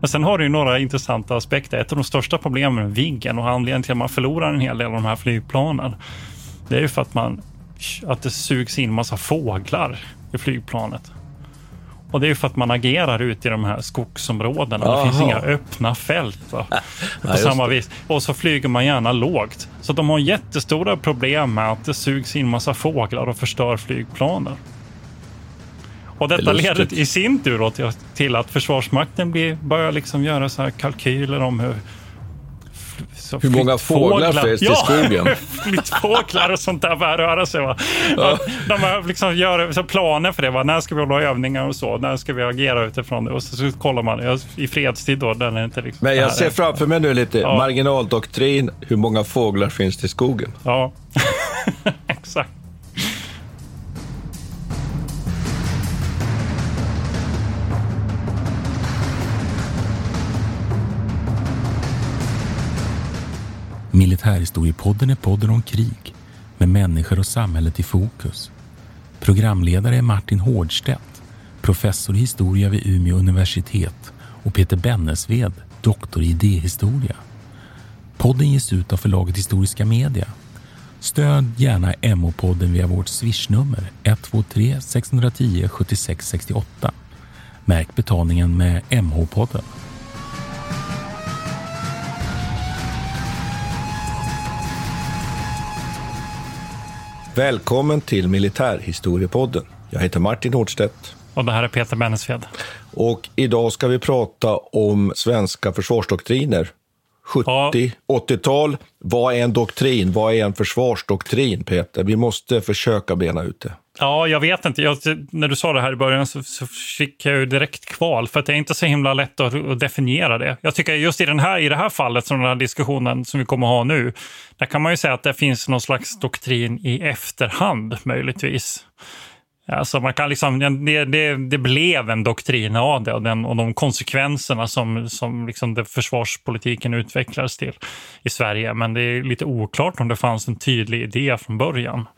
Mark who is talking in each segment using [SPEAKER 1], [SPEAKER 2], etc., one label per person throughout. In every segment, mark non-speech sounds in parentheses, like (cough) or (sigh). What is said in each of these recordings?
[SPEAKER 1] Men sen har du ju några intressanta aspekter. Ett av de största problemen med Viggen och anledningen till att man förlorar en hel del av de här flygplanen, det är ju för att, man, att det sugs in massa fåglar i flygplanet. Och det är ju för att man agerar ute i de här skogsområdena. Aha. Det finns inga öppna fält. Va? (laughs) på samma vis. Och så flyger man gärna lågt. Så de har jättestora problem med att det sugs in massa fåglar och förstör flygplanen. Och detta det leder i sin tur till att Försvarsmakten blir, börjar liksom göra så här kalkyler om hur
[SPEAKER 2] hur många fåglar, finns ja, i skogen? (laughs)
[SPEAKER 1] flyttfåglar och sånt där börjar röra sig. Va? Ja. De liksom gör så planer för det. Va? När ska vi hålla övningar och så? När ska vi agera utifrån det? Och så, så kollar man i fredstid då. Den är inte liksom
[SPEAKER 2] Men jag ser framför mig nu lite ja. marginaldoktrin. Hur många fåglar finns det i skogen?
[SPEAKER 1] Ja, (laughs) exakt.
[SPEAKER 3] Militärhistoriepodden är podden om krig med människor och samhället i fokus. Programledare är Martin Hårdstedt, professor i historia vid Umeå universitet och Peter Bennesved, doktor i idéhistoria. Podden ges ut av förlaget Historiska Media. Stöd gärna MH-podden via vårt swishnummer 123 610 76 68. Märk betalningen med MH-podden.
[SPEAKER 2] Välkommen till Militärhistoriepodden. Jag heter Martin Hårdstedt.
[SPEAKER 1] Och det här är Peter Bennesved.
[SPEAKER 2] Och idag ska vi prata om svenska försvarsdoktriner. 70, ja. 80-tal. Vad är en doktrin? Vad är en försvarsdoktrin, Peter? Vi måste försöka bena ut det.
[SPEAKER 1] Ja, jag vet inte. Jag, när du sa det här i början så, så, fick jag ju direkt kval, för att det är inte så himla lätt att, att, definiera det. Jag tycker just i, den här, i det här fallet, som den här diskussionen som vi kommer att ha nu, där kan man ju säga att det finns någon slags doktrin i efterhand, möjligtvis. Alltså man kan liksom, det, det, det blev en doktrin av det och, den, och de konsekvenserna som, som liksom det försvarspolitiken utvecklades till i Sverige. Men det är lite oklart om det fanns en tydlig idé från början.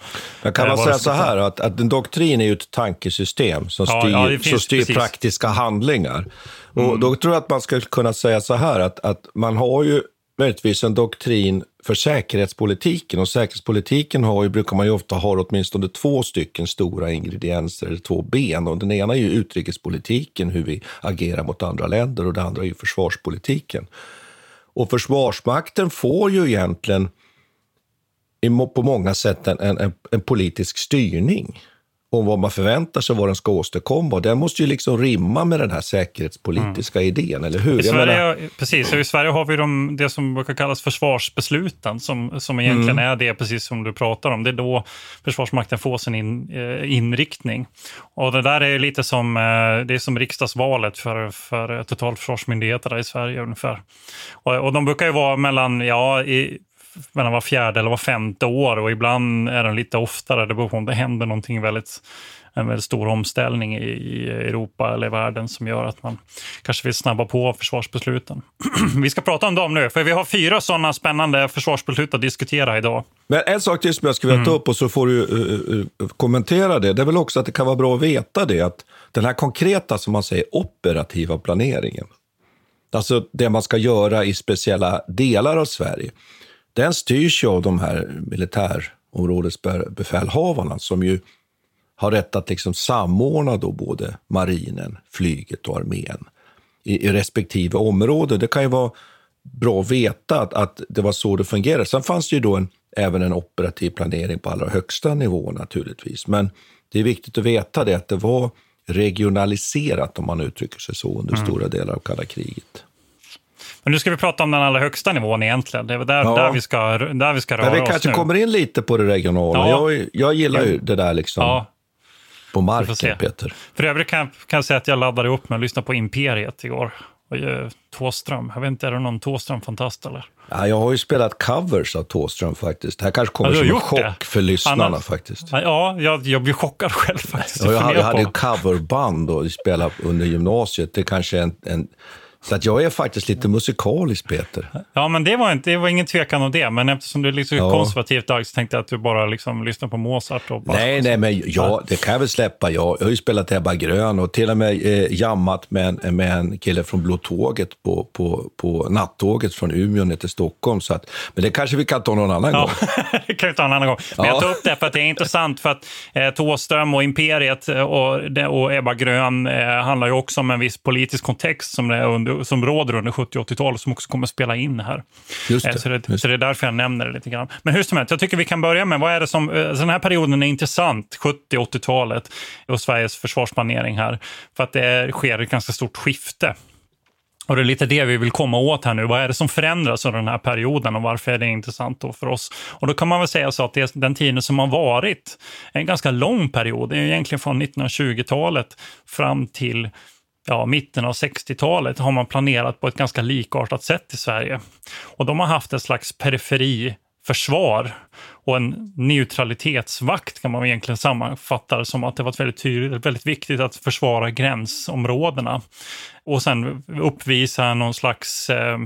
[SPEAKER 2] Men kan man säga så här att, att en doktrin är ju ett tankesystem som styr, ja, ja, som styr praktiska handlingar. Och mm. Då tror jag att man ska kunna säga så här att, att man har ju möjligtvis en doktrin för säkerhetspolitiken. Och säkerhetspolitiken har ju, brukar man ju ofta ha åtminstone två stycken stora ingredienser, eller två ben. Och den ena är ju utrikespolitiken, hur vi agerar mot andra länder, och det andra är ju försvarspolitiken. Och Försvarsmakten får ju egentligen på många sätt en, en, en politisk styrning om vad man förväntar sig vad den ska åstadkomma. Den måste ju liksom rimma med den här säkerhetspolitiska mm. idén, eller hur?
[SPEAKER 1] I Sverige, menar... precis, i Sverige har vi de, det som brukar kallas försvarsbesluten, som, som egentligen mm. är det precis som du pratar om. Det är då Försvarsmakten får sin in, eh, inriktning. Och det där är lite som, eh, det är som riksdagsvalet för, för totalförsvarsmyndigheterna i Sverige ungefär. Och, och de brukar ju vara mellan, ja, i, mellan var fjärde eller var femte år och ibland är den lite oftare. Det beror på om det händer någonting väldigt en väldigt stor omställning i, Europa eller i världen som gör att man kanske vill snabba på försvarsbesluten. (clears throat) vi ska prata om dem nu, för vi har fyra sådana spännande försvarsbeslut att diskutera idag.
[SPEAKER 2] Men en sak till som jag skulle vilja ta mm. upp och så får du uh, uh, kommentera det. Det är väl också att det kan vara bra att veta det, att den här konkreta, som man säger, operativa planeringen, alltså det man ska göra i speciella delar av Sverige, den styrs ju av de här militärområdesbefälhavarna som ju har rätt att liksom samordna då både marinen, flyget och armén i, i respektive område. Det kan ju vara bra att veta att, att det var så det fungerade. Sen fanns det ju då en, även en operativ planering på allra högsta nivå naturligtvis. Men det är viktigt att veta det, att det var regionaliserat om man uttrycker sig så under mm. stora delar av kalla kriget.
[SPEAKER 1] Men nu ska vi prata om den allra högsta nivån egentligen. Det är där, ja. där, vi, ska, där vi ska röra
[SPEAKER 2] oss
[SPEAKER 1] Vi
[SPEAKER 2] kanske
[SPEAKER 1] nu.
[SPEAKER 2] kommer in lite på det regionala. Ja. Jag, jag gillar ju det där liksom. Ja. På marken, Peter.
[SPEAKER 1] För övrigt kan, kan jag säga att jag laddade upp med att lyssna på Imperiet igår. Tåström. Jag vet inte, är du någon Tåström-fantast eller?
[SPEAKER 2] Ja, jag har ju spelat covers av Tåström faktiskt. Det här kanske kommer ja, som en chock det. för lyssnarna Annars, faktiskt.
[SPEAKER 1] Ja, jag, jag blir chockad (laughs) själv faktiskt.
[SPEAKER 2] Jag, jag, jag hade ju coverband och spelade under gymnasiet. Det är kanske en, en Så att jag är faktiskt lite musikalisk, Peter.
[SPEAKER 1] Ja, men det var, inte, det var ingen tvekan om det. Men eftersom du är liksom ja. konservativt dag så tänkte jag att du bara liksom lyssnar på Mozart. Och bara,
[SPEAKER 2] nej, nej, men ja, det kan jag väl släppa. Jag, jag har ju spelat Ebba Grön och till och med eh, jammat med en, med en kille från Blå Tåget på, på, på nattåget från Umeå ner till Stockholm. Så att, men det kanske vi kan ta någon annan
[SPEAKER 1] ja,
[SPEAKER 2] gång. (laughs)
[SPEAKER 1] det kan vi ta en annan gång. Men ja. jag tar upp det för att det är intressant. För att eh, Tåström och Imperiet och, och Ebba Grön eh, handlar ju också om en viss politisk kontext som, det är under, som råder under 70 och 80-talet som också kommer att spela in här.
[SPEAKER 2] Just det,
[SPEAKER 1] så, det,
[SPEAKER 2] just
[SPEAKER 1] så det är därför jag nämner det lite grann. Men hur som helst, jag tycker vi kan börja med vad är det som... Alltså den här perioden är intressant, 70 80-talet och Sveriges försvarsplanering här. För att det sker ett ganska stort skifte. Och det är lite det vi vill komma åt här nu. Vad är det som förändras under den här perioden och varför är det intressant då för oss? Och då kan man väl säga så att det, den tiden som har varit en ganska lång period, det är egentligen från 1920-talet fram till ja, mitten av 60-talet har man planerat på ett ganska likartat sätt i Sverige. Och de har haft ett slags periferiförsvar och en neutralitetsvakt kan man egentligen sammanfatta det som att det var väldigt, tydligt, väldigt viktigt att försvara gränsområdena. Och sen uppvisa någon slags eh,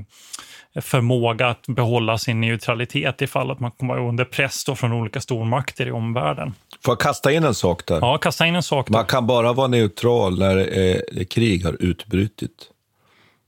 [SPEAKER 1] förmåga att behålla sin neutralitet ifall att man kommer under press från olika stormakter i omvärlden.
[SPEAKER 2] Får jag kasta in en sak där?
[SPEAKER 1] Ja, kasta in en sak. Där.
[SPEAKER 2] Man kan bara vara neutral när eh, krig har utbrutit.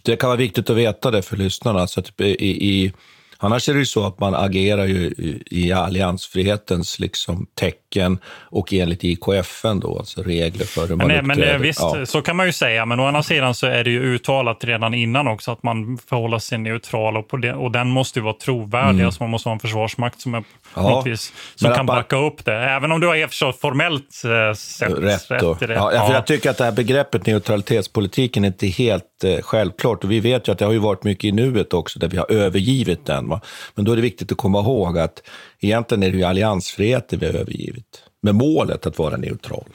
[SPEAKER 2] Det kan vara viktigt att veta det för lyssnarna. Så att i, i Annars är det ju så att man agerar ju i alliansfrihetens liksom tecken och enligt IKFN då, alltså regler för hur man
[SPEAKER 1] men,
[SPEAKER 2] uppträder.
[SPEAKER 1] Men visst, ja. så kan man ju säga. Men å andra sidan så är det ju uttalat redan innan också att man förhåller sig neutral och, det, och den måste ju vara trovärdig. Mm. Alltså man måste ha en försvarsmakt som, är, ja. vis, som kan backa upp det. Även om du har i och för sig formellt eh, sett rätt, rätt i det.
[SPEAKER 2] Ja, ja. jag tycker att det här begreppet neutralitetspolitiken är inte helt eh, självklart. Och vi vet ju att det har ju varit mycket i nuet också, där vi har övergivit den. Va? Men då är det viktigt att komma ihåg att egentligen är det ju alliansfriheten vi har övergivit med målet att vara neutral.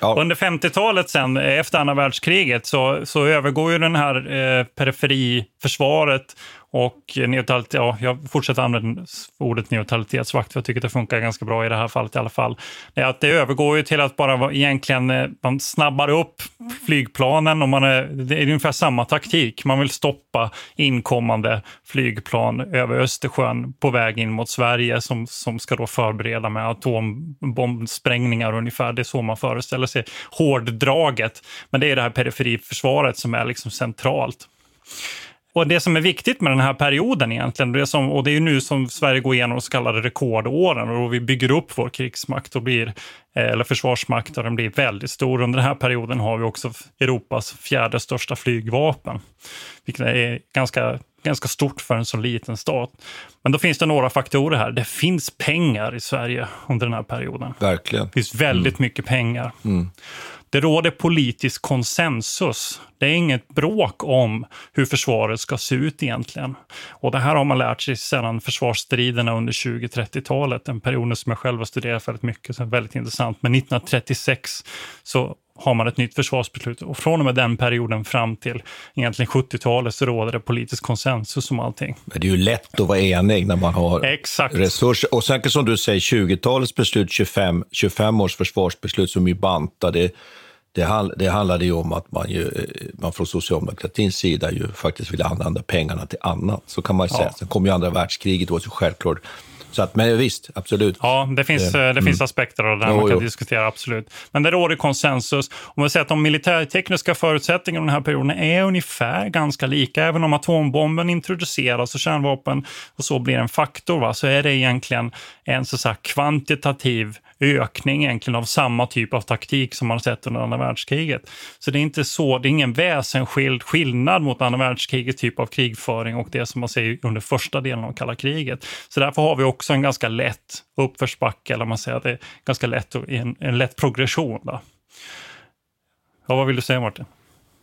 [SPEAKER 1] Ja. Under 50-talet sen, efter andra världskriget, så, så övergår ju den här eh, försvaret och neutralitet, ja, jag fortsätter använda ordet neutralitetsvakt, för jag tycker det funkar ganska bra i det här fallet i alla fall. Det, att det övergår ju till att bara egentligen, eh, man snabbar upp flygplanen och man är, det är ungefär samma taktik. Man vill stoppa inkommande flygplan över Östersjön på väg in mot Sverige som, som ska då förbereda med atombombsprängningar ungefär. Det är så man föreställer sig hårddraget. Men det är det här periferiförsvaret som är liksom centralt. Och det som är viktigt med den här perioden egentligen, det som, och det är ju nu som Sverige går igenom de så kallade rekordåren och då vi bygger upp vår krigsmakt och blir, eh, eller försvarsmakt och den blir väldigt stor. Under den här perioden har vi också Europas fjärde största flygvapen, vilket är ganska ganska stort för en så liten stat. Men då finns det några faktorer här. Det finns pengar i Sverige under den här perioden.
[SPEAKER 2] Verkligen.
[SPEAKER 1] Det finns väldigt mm. mycket pengar. Mm. Det råder politisk konsensus. Det är inget bråk om hur försvaret ska se ut egentligen. Och det här har man lärt sig sedan försvarsstriderna under 20-30-talet, en period som jag själv har studerat väldigt mycket, så väldigt intressant. Men 1936 så har man ett nytt försvarsbeslut och från och med den perioden fram till egentligen 70-talet så råder det politisk konsensus om allting.
[SPEAKER 2] Men det är ju lätt att vara enig när man har
[SPEAKER 1] Exakt.
[SPEAKER 2] resurser. Och sen som du säger, 20-talets beslut, 25, 25 års försvarsbeslut som är bantade, det, det handlade ju om att man, ju, man från socialdemokratins sida ju faktiskt ville använda pengarna till annat. Så kan man ju säga. Sen kom ju andra världskriget, då, så självklart. Så att, men visst, absolut.
[SPEAKER 1] Ja, det finns, det, det finns mm. aspekter av det där jo, man kan jo. diskutera, absolut. Men det råder konsensus. Om vi säger att de militärtekniska förutsättningarna i den här perioden är ungefär ganska lika. Även om atombomben introduceras och kärnvapen och så blir en faktor, va, så är det egentligen en så, så kvantitativ ökning egentligen av samma typ av taktik som man sett under andra världskriget. Så det är inte så, det är ingen väsensskild skillnad mot andra världskrigets typ av krigföring och det som man ser under första delen av kalla kriget. Så därför har vi också en ganska lätt uppförsbacke, eller man säger att det är ganska lätt, en, en lätt progression. Då. Ja, vad vill du säga Martin?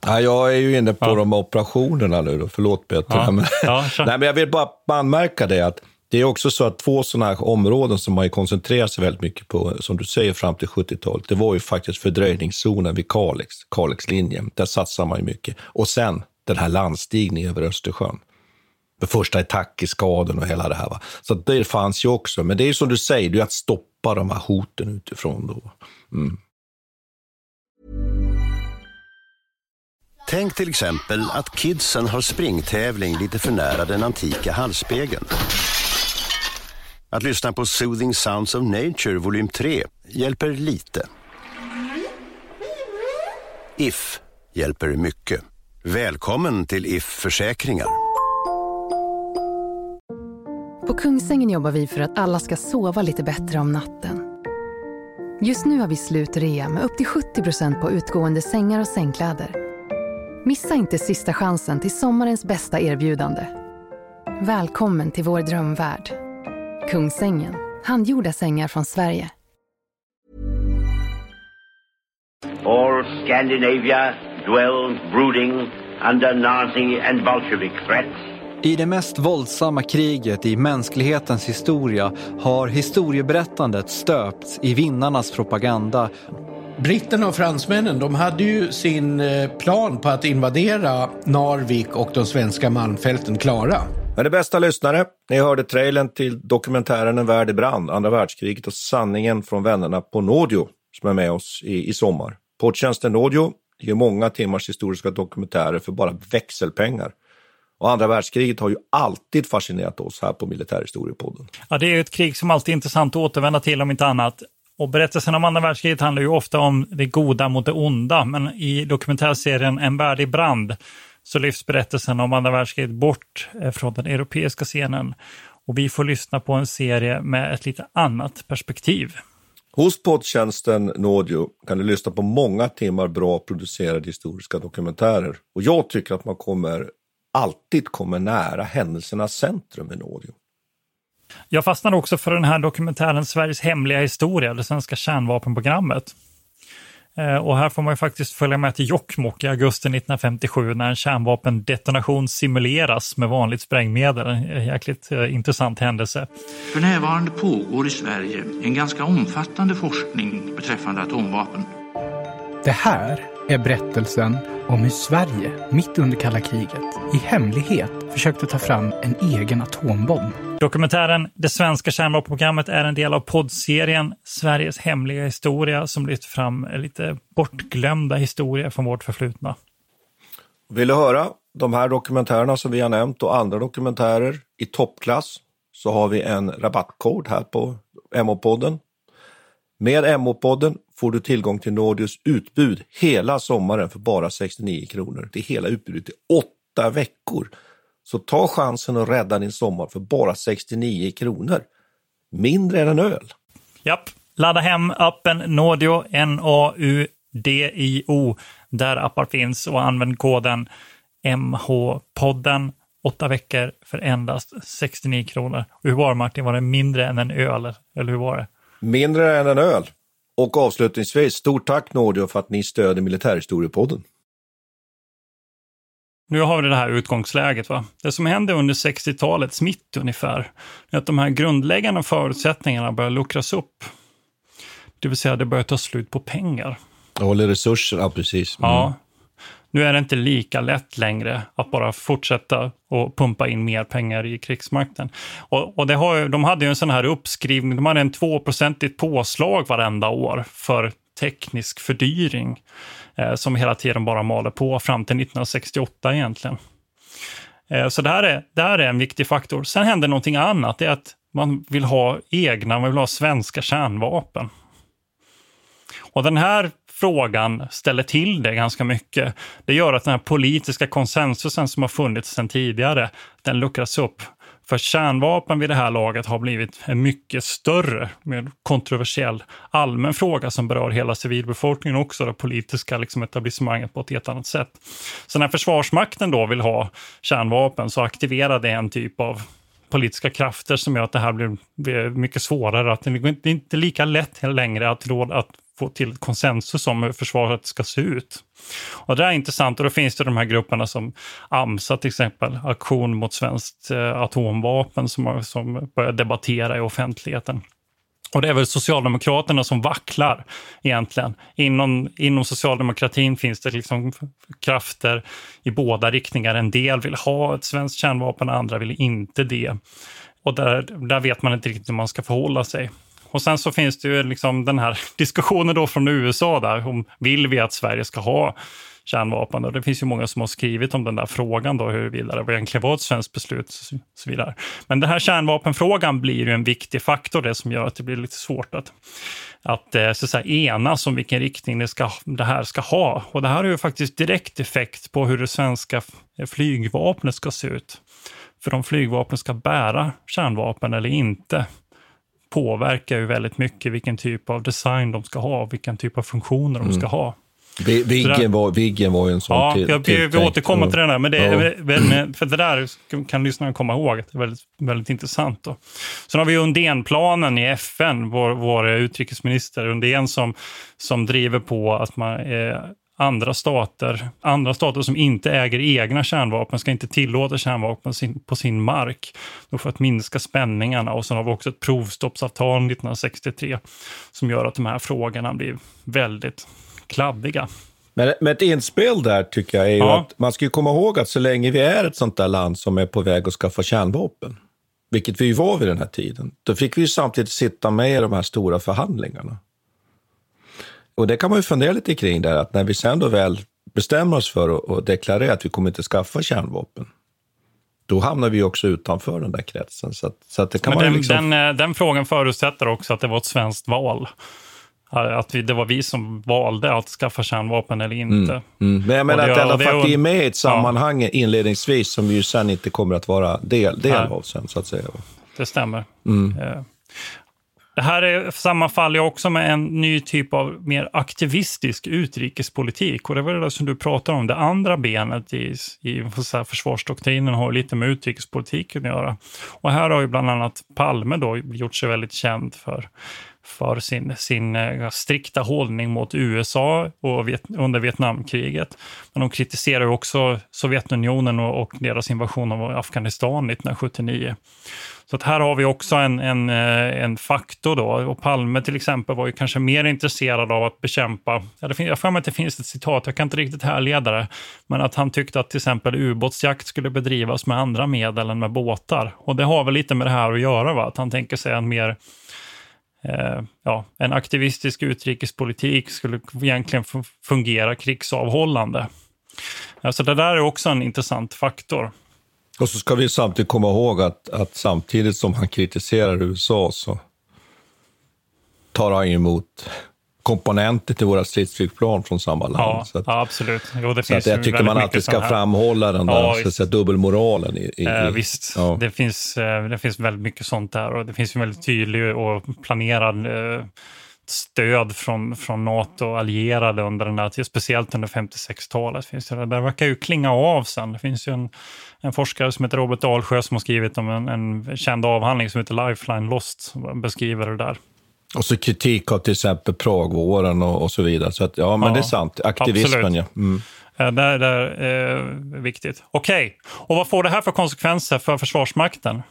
[SPEAKER 2] Ja, jag är ju inne på ja. de operationerna nu då. Förlåt Peter. Ja. Men, ja, (laughs) Nej, men jag vill bara anmärka det att det är också så att två sådana här områden som man koncentrerar sig väldigt mycket på, som du säger, fram till 70-talet, det var ju faktiskt fördröjningszonen vid Kalix, Kalixlinjen. Där satsar man ju mycket. Och sen den här landstigningen över Östersjön. Med första attack-skaden och hela det här. Va? Så det fanns ju också. Men det är ju som du säger, det är att stoppa de här hoten utifrån. Då. Mm.
[SPEAKER 4] Tänk till exempel att kidsen har springtävling lite för nära den antika hallspegeln. Att lyssna på Soothing Sounds of Nature volym 3 hjälper lite. If hjälper mycket. Välkommen till If Försäkringar.
[SPEAKER 5] På Kungsängen jobbar vi för att alla ska sova lite bättre om natten. Just nu har vi slutrea med upp till 70 på utgående sängar och sängkläder. Missa inte sista chansen till sommarens bästa erbjudande. Välkommen till vår drömvärld. Kungsängen, handgjorda sängar från Sverige.
[SPEAKER 6] All Scandinavia dwells brooding under Nazi and Bolshevik threats.
[SPEAKER 7] I det mest våldsamma kriget i mänsklighetens historia har historieberättandet stöpts i vinnarnas propaganda.
[SPEAKER 8] Britterna och fransmännen de hade ju sin eh, plan på att invadera Narvik och de svenska malmfälten klara.
[SPEAKER 2] Men det bästa lyssnare, ni hörde trailern till dokumentären En värld i brand, andra världskriget och sanningen från vännerna på Nordio som är med oss i, i sommar. Poddtjänsten Nordio ger många timmars historiska dokumentärer för bara växelpengar. Och andra världskriget har ju alltid fascinerat oss här på Militärhistoriepodden.
[SPEAKER 1] Ja, det är ett krig som alltid är intressant att återvända till om inte annat. Och berättelsen om andra världskriget handlar ju ofta om det goda mot det onda, men i dokumentärserien En värld i brand så lyfts berättelsen om andra världskriget bort eh, från den europeiska scenen och vi får lyssna på en serie med ett lite annat perspektiv.
[SPEAKER 2] Hos poddtjänsten Nådio kan du lyssna på många timmar bra producerade historiska dokumentärer och jag tycker att man kommer alltid kommer nära händelsernas centrum i Nådio.
[SPEAKER 1] Jag fastnade också för den här dokumentären Sveriges hemliga historia, det svenska kärnvapenprogrammet. Eh, och här får man ju faktiskt följa med till Jokkmokk i augusti 1957 när en kärnvapendetonation simuleras med vanligt sprängmedel. En jäkligt eh, intressant händelse.
[SPEAKER 9] För närvarande pågår i Sverige en ganska omfattande forskning beträffande atomvapen.
[SPEAKER 10] Det här är berättelsen om hur Sverige, mitt under kalla kriget, i hemlighet försökte ta fram en egen atombomb.
[SPEAKER 1] Dokumentären Det svenska kärnvapenprogrammet är en del av poddserien Sveriges hemliga historia som lyfter fram lite bortglömda historier från vårt förflutna.
[SPEAKER 2] Vill du höra de här dokumentärerna som vi har nämnt och andra dokumentärer i toppklass så har vi en rabattkod här på MH-podden. Med MH-podden får du tillgång till Nordius utbud hela sommaren för bara 69 kronor. Det är hela utbudet i åtta veckor. Så ta chansen att rädda din sommar för bara 69 kronor. Mindre än en öl.
[SPEAKER 1] Japp, ladda hem appen Naudio, N-A-U-D-I-O, där appar finns och använd koden MH-podden åtta veckor för endast 69 kronor. Och hur var det Martin, var det mindre än en öl? Eller hur var det?
[SPEAKER 2] Mindre än en öl. Och avslutningsvis, stort tack Nordio för att ni stöder Militärhistoriepodden.
[SPEAKER 1] Nu har vi det här utgångsläget. Va? Det som hände under 60-talets mitt ungefär, är att de här grundläggande förutsättningarna börjar luckras upp. Det vill säga, det börjar ta slut på pengar.
[SPEAKER 2] Eller resurser, ja precis.
[SPEAKER 1] Mm. Ja. Nu är det inte lika lätt längre att bara fortsätta och pumpa in mer pengar i krigsmakten. Och, och det har, de hade ju en sån här uppskrivning, de hade en 2-procentigt påslag varenda år för teknisk fördyring eh, som hela tiden bara maler på fram till 1968 egentligen. Eh, så det här, är, det här är en viktig faktor. Sen händer någonting annat, det är att man vill ha egna, man vill ha svenska kärnvapen. Och den här frågan ställer till det ganska mycket. Det gör att den här politiska konsensusen som har funnits sedan tidigare, den luckras upp. För kärnvapen vid det här laget har blivit en mycket större, mer kontroversiell allmän fråga som berör hela civilbefolkningen och också det politiska liksom, etablissemanget på ett helt annat sätt. Så när Försvarsmakten då vill ha kärnvapen så aktiverar det en typ av politiska krafter som gör att det här blir, mycket svårare. Att det är inte lika lätt längre att, råd, att få till konsensus om hur försvaret ska se ut. Och det är intressant och då finns det de här grupperna som AMSA till exempel, Aktion mot svenskt eh, atomvapen som, som börjar debattera i offentligheten. Och det är väl Socialdemokraterna som vacklar egentligen. Inom, inom socialdemokratin finns det liksom krafter i båda riktningar. En del vill ha ett svenskt kärnvapen, andra vill inte det. Och där, där vet man inte riktigt hur man ska förhålla sig och sen så finns det ju liksom den här (laughs) diskussionen då från USA där om vill vi att Sverige ska ha kärnvapen. Och det finns ju många som har skrivit om den där frågan då, huruvida det egentligen var ett svenskt beslut och så vidare. Men den här kärnvapenfrågan blir ju en viktig faktor, det som gör att det blir lite svårt att, att, eh, så att säga, enas om vilken riktning det, ska, det här ska ha. Och det här har ju faktiskt direkt effekt på hur det svenska flygvapnet ska se ut. För om flygvapnet ska bära kärnvapen eller inte påverkar ju väldigt mycket vilken typ av design de ska ha, vilken typ av funktioner de ska mm. ha.
[SPEAKER 2] Viggen var, Viggen var ju en sån
[SPEAKER 1] Ja, till, jag, vi, vi återkommer till den där. Men det, ja. för det där kan lyssnarna komma ihåg. Det är väldigt, väldigt intressant. Då. Sen har vi Undénplanen i FN, vår, vår utrikesminister Undén som, som driver på att man, eh, andra stater, andra stater som inte äger egna kärnvapen ska inte tillåta kärnvapen sin, på sin mark för att minska spänningarna. Och sen har vi också ett provstoppsavtal 1963 som gör att de här frågorna blir väldigt kladdiga.
[SPEAKER 2] Men, men ett inspel där tycker jag är ja. att man ska komma ihåg att så länge vi är ett sånt där land som är på väg att skaffa kärnvapen, vilket vi var vid den här tiden, då fick vi samtidigt sitta med i de här stora förhandlingarna. Och det kan man ju fundera lite kring där, att när vi sen då väl bestämmer oss för att deklarera att vi kommer inte skaffa kärnvapen, då hamnar vi också utanför den där kretsen. Så, att, så att det kan
[SPEAKER 1] Men den,
[SPEAKER 2] liksom...
[SPEAKER 1] den, eh, den, frågan förutsätter också att det var ett svenskt val. Att vi, det var vi som valde att skaffa kärnvapen eller inte. Mm,
[SPEAKER 2] mm. Men jag menar det, att i alla fall vi är med i ett sammanhang ja. inledningsvis som vi ju sen inte kommer att vara del, del av sen, så att säga.
[SPEAKER 1] Det stämmer. Mm. Det här är, sammanfaller också med en ny typ av mer aktivistisk utrikespolitik. Och det var det som du pratade om. Det andra benet i, i försvarsdoktrinen har lite med utrikespolitiken att göra. Och här har ju bland annat Palme då gjort sig väldigt känd för för sin, sin eh, strikta hållning mot USA och vet, under Vietnamkriget. Men de kritiserar också Sovjetunionen och, och deras invasion av Afghanistan 1979. Så att här har vi också en, en, eh, en faktor då. Och Palme till exempel var ju kanske mer intresserad av att bekämpa, jag får mig att det finns ett citat, jag kan inte riktigt härleda det, men att han tyckte att till exempel ubåtsjakt skulle bedrivas med andra medel än med båtar. Och det har väl lite med det här att göra, va? att han tänker sig en mer eh, ja, en aktivistisk utrikespolitik skulle egentligen fungera krigsavhållande. Alltså det där är också en intressant faktor.
[SPEAKER 2] Och så ska vi samtidigt komma ihåg att, att samtidigt som han kritiserar USA så tar han emot komponenter till våra stridsflygplan från samma land.
[SPEAKER 1] Ja, så att, ja absolut. Jo, det
[SPEAKER 2] så finns att jag tycker man alltid ska framhålla den där ja, så att säga, dubbelmoralen. I, i,
[SPEAKER 1] eh, visst, ja. det, finns, eh, det finns väldigt mycket sånt där och det finns ju väldigt tydlig och planerad eh, stöd från, från NATO och allierade under den där tiden, speciellt under 56-talet. Finns det, där verkar ju klinga av sen. Det finns ju en, en forskare som heter Robert Dalsjö som har skrivit om en, en känd avhandling som heter Lifeline Lost, beskriver det där.
[SPEAKER 2] Och så kritik av till exempel Pragvåren och, och så vidare. Så att, ja, men ja, det är sant. Aktivismen, ja. Mm.
[SPEAKER 1] Det är, det är eh, viktigt. Okej, okay. och vad får det här för konsekvenser för Försvarsmakten?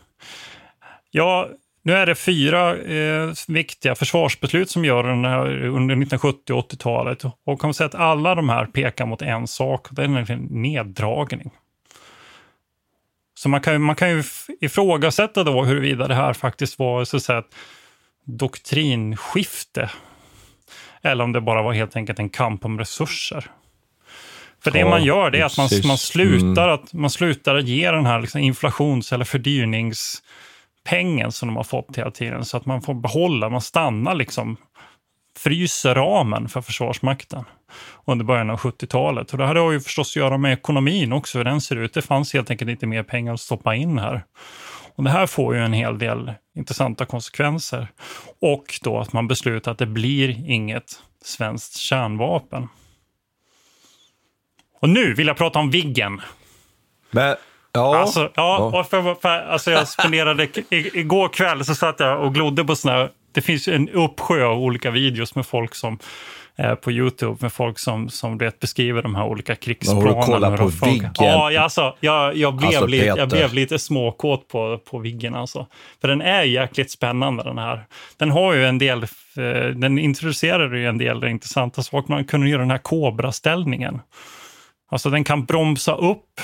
[SPEAKER 1] Ja, nu är det fyra eh, viktiga försvarsbeslut som gör den här under 1970 och 80-talet. Och kan man säga att alla de här pekar mot en sak, det är neddragning. Så man kan, man kan ju ifrågasätta då huruvida det här faktiskt var så att säga, ett doktrinskifte. Eller om det bara var helt enkelt en kamp om resurser. För det man gör det är att man, man, slutar, mm. att, man slutar att ge den här liksom inflations eller fördyrningspengen som de har fått hela tiden. Så att man får behålla, man stannar liksom, fryser ramen för Försvarsmakten under början av 70-talet. Och det här har ju förstås att göra med ekonomin också, hur den ser ut. Det fanns helt enkelt inte mer pengar att stoppa in här. Och det här får ju en hel del intressanta konsekvenser. Och då att man beslutar att det blir inget svenskt kärnvapen. Och nu vill jag prata om Viggen.
[SPEAKER 2] Men, ja.
[SPEAKER 1] Alltså, ja, ja. För, för, alltså jag (laughs) spenderade, igår kväll så satt jag och glodde på sådana här, det finns en uppsjö av olika videos med folk som Eh, på Youtube med folk som, som vet, beskriver de här olika krigsplanerna.
[SPEAKER 2] Har du kollat på Viggen?
[SPEAKER 1] Ja, alltså, jag, jag, blev alltså, lite, jag blev lite småkåt på, på Viggen. Alltså. För den är jäkligt spännande den här. Den har ju en del, eh, den introducerar ju en del intressanta saker. Man kunde göra den här Cobra-ställningen. Alltså den kan bromsa upp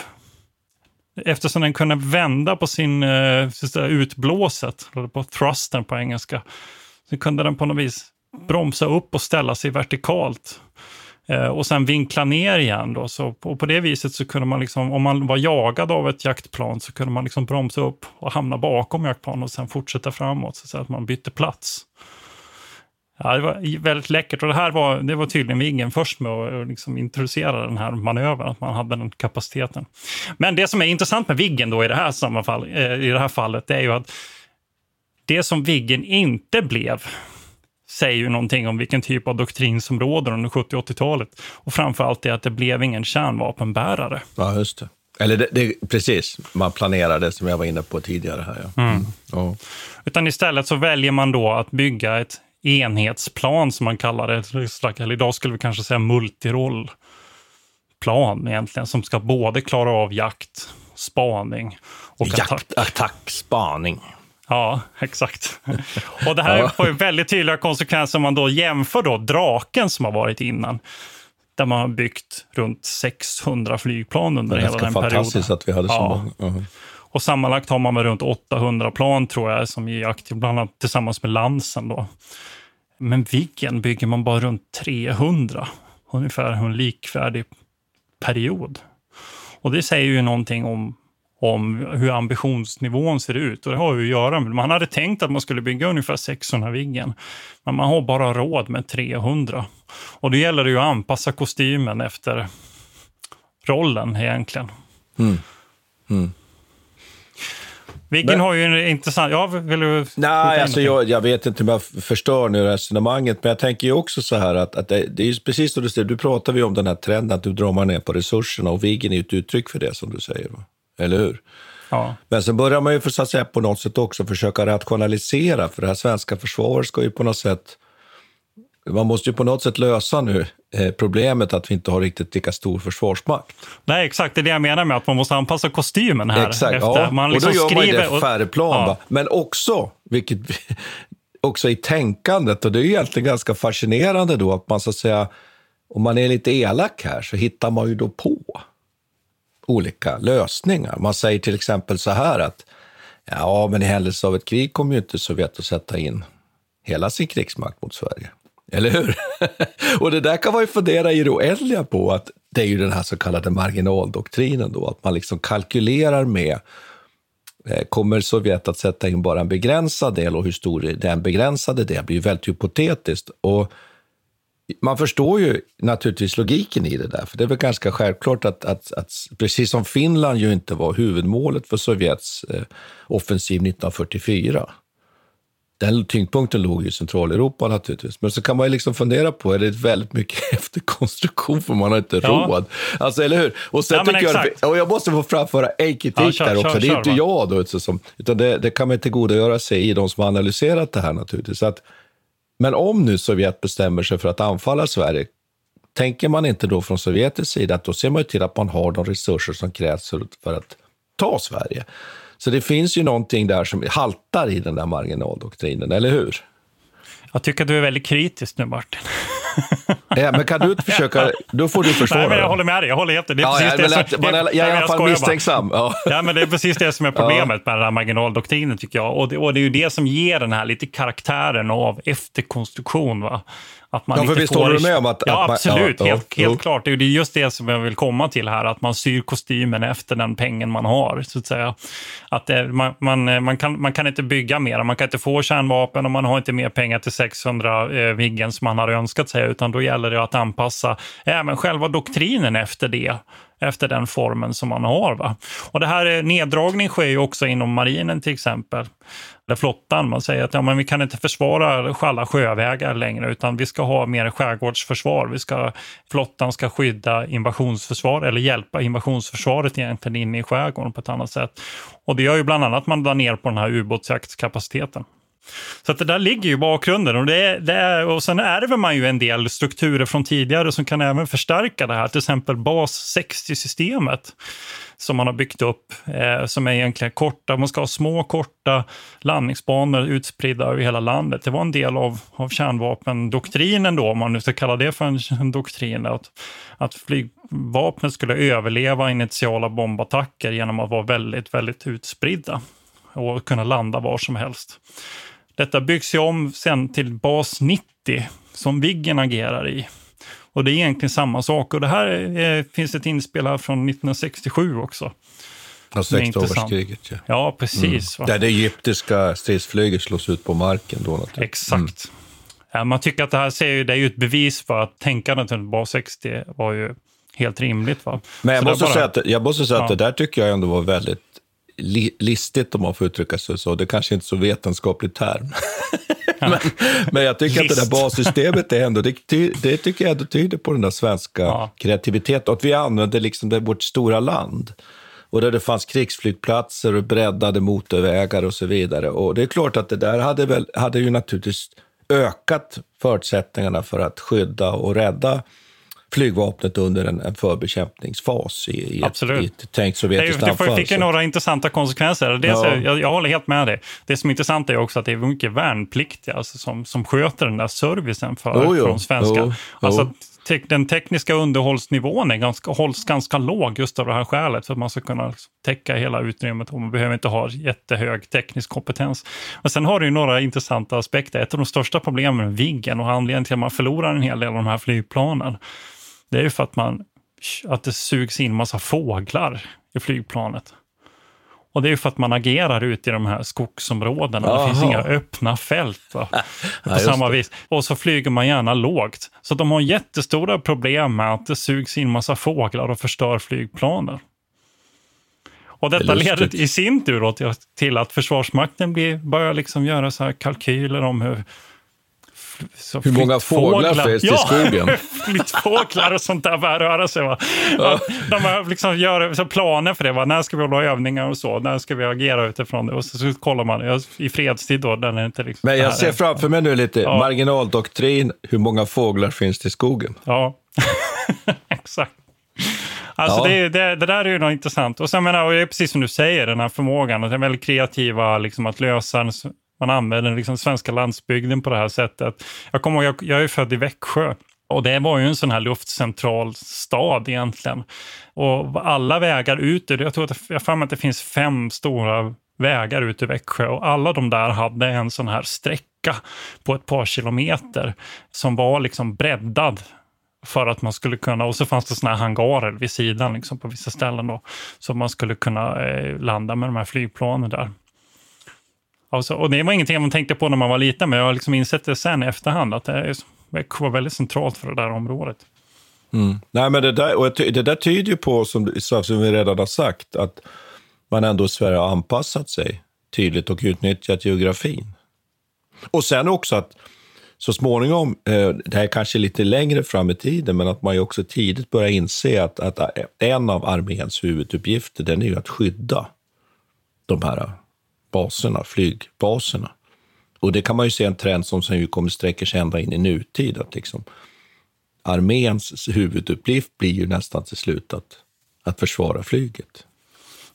[SPEAKER 1] eftersom den kunde vända på sin uh, utblåset, på thrusten på engelska, så kunde den på något vis bromsa upp och ställa sig vertikalt. Eh, och sen vinkla ner igen. Då. Så på, på det viset så kunde man, liksom, om man var jagad av ett jaktplan, så kunde man liksom bromsa upp och hamna bakom jaktplanet och sen fortsätta framåt, så att man bytte plats. Ja, det var väldigt läckert och det här var, det var tydligen Viggen först med att liksom introducera den här manövern, att man hade den kapaciteten. Men det som är intressant med Viggen då i det här, sammanfall, eh, i det här fallet, det är ju att det som Viggen inte blev säger ju någonting om vilken typ av doktrin som råder under 70 80-talet. Och framförallt det att det blev ingen kärnvapenbärare.
[SPEAKER 2] Ja, just det. Eller det, det, precis, man planerade som jag var inne på tidigare här. Ja. Mm. Mm.
[SPEAKER 1] Ja. Utan istället så väljer man då att bygga ett enhetsplan som man kallar det. Eller idag skulle vi kanske säga multirollplan egentligen, som ska både klara av jakt, spaning och
[SPEAKER 2] jakt, attack. attack, spaning.
[SPEAKER 1] Ja, exakt. Och det här får ju väldigt tydliga konsekvenser om man då jämför då draken som har varit innan. Där man har byggt runt 600 flygplan under hela den perioden. Det är
[SPEAKER 2] fantastiskt att vi hade så ja. många. Uh -huh.
[SPEAKER 1] Och sammanlagt har man väl runt 800 plan tror jag som är aktiva, bland annat tillsammans med Lansen. Då. Men Viggen bygger man bara runt 300, ungefär en likvärdig period. Och det säger ju någonting om om hur ambitionsnivån ser ut. Och det har ju att göra med, man hade tänkt att man skulle bygga ungefär 600 Viggen, men man har bara råd med 300. Och då gäller det ju att anpassa kostymen efter rollen egentligen. Mm. Mm. Viggen har ju en intressant... Ja, vill du...
[SPEAKER 2] Nej, alltså jag, jag, vet inte om jag förstör nu resonemanget, men jag tänker ju också så här att, att det, det är precis som du säger, du pratar vi om den här trenden att du drar man ner på resurserna och Viggen är ett uttryck för det som du säger. Va? eller hur? Ja. Men så börjar man ju för, så att säga, på något sätt också försöka rationalisera, för det här svenska försvaret ska ju på något sätt man måste ju på något sätt lösa nu eh, problemet att vi inte har riktigt lika stor försvarsmakt.
[SPEAKER 1] Nej, exakt. Det är det jag menar med att man måste anpassa kostymen här.
[SPEAKER 2] Exakt, efter. ja. Man liksom och då gör man ju det färre plan. Ja. Men också, vilket (laughs) också i tänkandet, och det är ju egentligen ganska fascinerande då att man så att säga, om man är lite elak här så hittar man ju då på olika lösningar. Man säger till exempel så här att ja, men i händelse av ett krig kommer ju inte Sovjet att sätta in hela sin krigsmakt mot Sverige. Eller hur? (laughs) och det där kan man ju fundera i det oändliga på, att det är ju den här så kallade marginaldoktrinen då, att man liksom kalkylerar med eh, Kommer Sovjet att sätta in bara en begränsad del och hur stor den begränsade delen blir ju väldigt hypotetiskt. Och man förstår ju naturligtvis logiken i det där, för det är väl ganska självklart att, att, att precis som Finland ju inte var huvudmålet för Sovjets eh, offensiv 1944. Den tyngdpunkten låg ju i Centraleuropa naturligtvis. Men så kan man ju liksom fundera på, är det väldigt mycket (laughs) efterkonstruktion för man har inte ja. råd? Alltså, eller hur? Och, sen ja, jag, och jag måste få framföra en kritik ja, där också. Kör, det är inte jag då, utan det, det kan man tillgodogöra sig i de som har analyserat det här naturligtvis. Att, men om nu Sovjet bestämmer sig för att anfalla Sverige, tänker man inte då från sovjetisk sida att då ser man ju till att man har de resurser som krävs för att ta Sverige? Så det finns ju någonting där som haltar i den där marginaldoktrinen, eller hur?
[SPEAKER 1] Jag tycker att du är väldigt kritisk nu, Martin.
[SPEAKER 2] ja, men kan du inte försöka, då får du försvara
[SPEAKER 1] Nej, men Jag håller med dig, jag håller helt det är ja, precis ja, det som,
[SPEAKER 2] man är, jag är i alla fall misstänksam.
[SPEAKER 1] Ja. ja. men det är precis det som är (laughs) problemet ja. med den här marginaldoktrinen, tycker jag. Och det, och det är ju det som ger den här lite karaktären av efterkonstruktion. Va?
[SPEAKER 2] Att man ja, för visst får... håller du med om att...
[SPEAKER 1] Ja,
[SPEAKER 2] att
[SPEAKER 1] man, absolut. Ja, helt, ja, helt klart. Det är just det som jag vill komma till här, att man styr kostymen efter den pengen man har, så att säga. Att det, man, man, man, kan, man kan inte bygga mer, man kan inte få kärnvapen och man har inte mer pengar till 600 eh, Viggen som man har önskat sig, utan då gäller det att anpassa även själva doktrinen efter det efter den formen som man har. Va? Och det här neddragning sker ju också inom marinen till exempel eller flottan. Man säger att ja, men vi kan inte försvara alla sjövägar längre utan vi ska ha mer skärgårdsförsvar. Vi ska, flottan ska skydda invasionsförsvar eller hjälpa invasionsförsvaret egentligen in i skärgården på ett annat sätt. Och det gör ju bland annat att man drar ner på den här ubåtsjaktskapaciteten. Så att det där ligger ju i bakgrunden. Och, det, det är, och sen ärver man ju en del strukturer från tidigare som kan även förstärka det här. Till exempel bas 60-systemet som man har byggt upp, eh, som är egentligen korta. Man ska ha små, korta landningsbanor utspridda över hela landet. Det var en del av, av kärnvapendoktrinen då, om man nu ska kalla det för en, en doktrin. Att, att flygvapnet skulle överleva initiala bombattacker genom att vara väldigt, väldigt utspridda och kunna landa var som helst. Detta byggs ju om sen till bas 90 som Viggen agerar i. Och det är egentligen samma sak. Och det här är, finns ett inspel här från 1967 också.
[SPEAKER 2] Ja, sexdagarskriget. Ja.
[SPEAKER 1] ja, precis.
[SPEAKER 2] Mm. Där det egyptiska stridsflyget slås ut på marken. Då,
[SPEAKER 1] Exakt. Mm. Man tycker att det här ser ju, det är ju ett bevis för att tänkandet runt bas 60 var ju helt rimligt. Va?
[SPEAKER 2] Men jag måste, bara... säga att, jag måste säga ja. att det där tycker jag ändå var väldigt li listigt om man får uttrycka sig så. Det kanske inte är så vetenskaplig term. (laughs) men, men, jag tycker List. att det där bassystemet är ändå, det, det tycker jag ändå tyder på den där svenska ja. kreativiteten. Och att vi använder liksom det, vårt stora land. Och där det fanns krigsflygplatser och breddade motorvägar och så vidare. Och det är klart att det där hade, väl, hade ju naturligtvis ökat förutsättningarna för att skydda och rädda flygvapnet under en, en förbekämpningsfas i, i, Absolut. Ett, i ett tänkt sovjetiskt
[SPEAKER 1] det, anfall. Det fick ju några intressanta konsekvenser. Dels, ja. jag, jag håller helt med dig. Det som är intressant är också att det är mycket värnpliktiga alltså, som, som sköter den där servicen för, oh, för de svenska. Oh, alltså, te den tekniska underhållsnivån är ganska, hålls ganska låg just av det här skälet för att man ska kunna täcka hela utrymmet och man behöver inte ha jättehög teknisk kompetens. Men sen har du ju några intressanta aspekter. Ett av de största problemen med Viggen och anledningen till att man förlorar en hel del av de här flygplanen det är ju för att, man, att det sugs in massa fåglar i flygplanet. Och det är ju för att man agerar ute i de här skogsområdena. Aha. Det finns inga öppna fält. Va? (laughs) På ja, samma vis. Och så flyger man gärna lågt. Så de har jättestora problem med att det sugs in massa fåglar och förstör flygplanen. Och detta leder i sin tur till att Försvarsmakten blir, börjar liksom göra så här kalkyler om hur
[SPEAKER 2] så Hur många fåglar, fåglar finns det i skogen? (laughs)
[SPEAKER 1] flyttfåglar och sånt där börjar röra sig. Va? Ja. De liksom gör så planer för det. Va? När ska vi hålla övningar och så? När ska vi agera utifrån det? Och så, så kollar man i fredstid då. Den är inte liksom
[SPEAKER 2] Men jag ser framför mig nu lite ja. marginaldoktrin. Hur många fåglar finns det i skogen?
[SPEAKER 1] Ja, (laughs) exakt. Alltså ja. det, det, det, där är ju något intressant. Och sen menar, och det är precis som du säger, den här förmågan, att är väldigt kreativa liksom, att lösa man använder liksom svenska landsbygden på det här sättet. Jag kommer ihåg, jag, jag är född i Växjö. Och det var ju en sån här luftcentral stad egentligen. Och alla vägar ut, jag tror att jag för mig att det finns fem stora vägar ut i Växjö och alla de där hade en sån här sträcka på ett par kilometer som var liksom breddad för att man skulle kunna, och så fanns det såna här hangarer vid sidan liksom på vissa ställen då, så man skulle kunna eh, landa med de här flygplanen där. Alltså, och det var ingenting man tänkte på när man var liten, men jag har liksom insett det sen i efterhand, att det var väldigt centralt för det där området.
[SPEAKER 2] Mm. Nej, men det där, och det där tyder ju på, som, som vi redan har sagt, att man ändå i Sverige har anpassat sig tydligt och utnyttjat geografin. Och sen också att så småningom, eh, det här är kanske lite längre fram i tiden, men att man ju också tidigt börjar inse att, att eh, en av arméns huvuduppgifter, den är ju att skydda de här baserna, flygbaserna. Och det kan man ju se en trend som sen ju kommer sträcker sig ända in i nutid. Att liksom, arméns huvuduppgift blir ju nästan till slut att, att försvara flyget.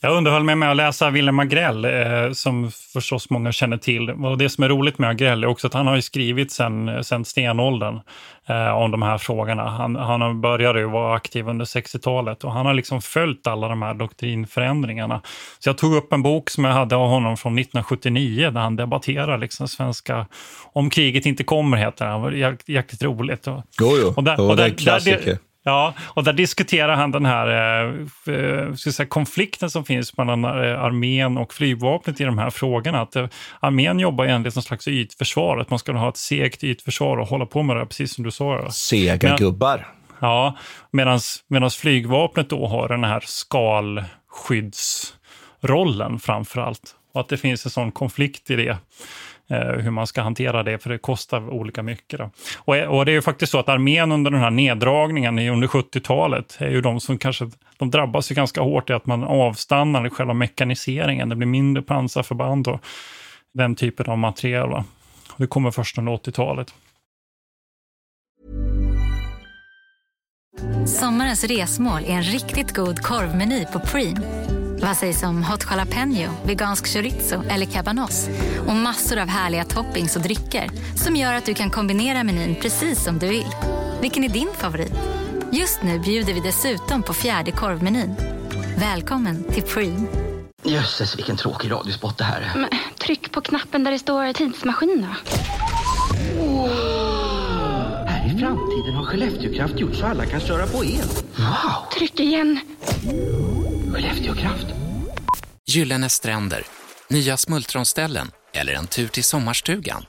[SPEAKER 1] Jag underhöll mig med att läsa Willem Agrell, eh, som förstås många känner till. Och det som är roligt med Agrell är också att han har skrivit sen, sen stenåldern eh, om de här frågorna. Han, han började ju vara aktiv under 60-talet och han har liksom följt alla de här doktrinförändringarna. Så jag tog upp en bok som jag hade av honom från 1979 där han debatterar liksom svenska, om kriget inte kommer heter det. Det var jäkligt roligt.
[SPEAKER 2] Och, jo, jo. Och där, och där, det är en klassiker. Där,
[SPEAKER 1] Ja, och där diskuterar han den här eh, eh säga, konflikten som finns mellan eh, armén och flygvapnet i de här frågorna. Att, eh, armén jobbar enligt någon slags ytförsvar, att man ska ha ett segt ytförsvar och hålla på med det, precis som du sa.
[SPEAKER 2] Sega Men, gubbar.
[SPEAKER 1] Ja, medan flygvapnet då har den här skalskyddsrollen framför allt. Och att det finns en sån konflikt i det. Eh, hur man ska hantera det, för det kostar olika mycket. Då. Och, eh, och det är ju faktiskt så att armén under den här neddragningen under 70-talet är ju de som kanske de drabbas ju ganska hårt i att man avstannar i själva mekaniseringen. Det blir mindre pansarförband och den typen av material. Va? Det kommer först under 80-talet.
[SPEAKER 11] Sommarens resmål är en riktigt god korvmeny på Preem. Vad sägs om hot jalapeno, vegansk chorizo eller cabanos? Och massor av härliga toppings och drycker som gör att du kan kombinera menyn precis som du vill. Vilken är din favorit? Just nu bjuder vi dessutom på fjärde korvmenyn. Välkommen till Preem.
[SPEAKER 12] Jösses, vilken tråkig radiospot det här är.
[SPEAKER 13] Men, tryck på knappen där det står tidsmaskin då.
[SPEAKER 12] Wow. Här i framtiden har Skellefteåkraft gjort så alla kan köra på el. Wow!
[SPEAKER 13] Tryck igen.
[SPEAKER 12] Skellefteå Kraft!
[SPEAKER 3] Gyllene stränder, nya smultronställen eller en tur till sommarstugan.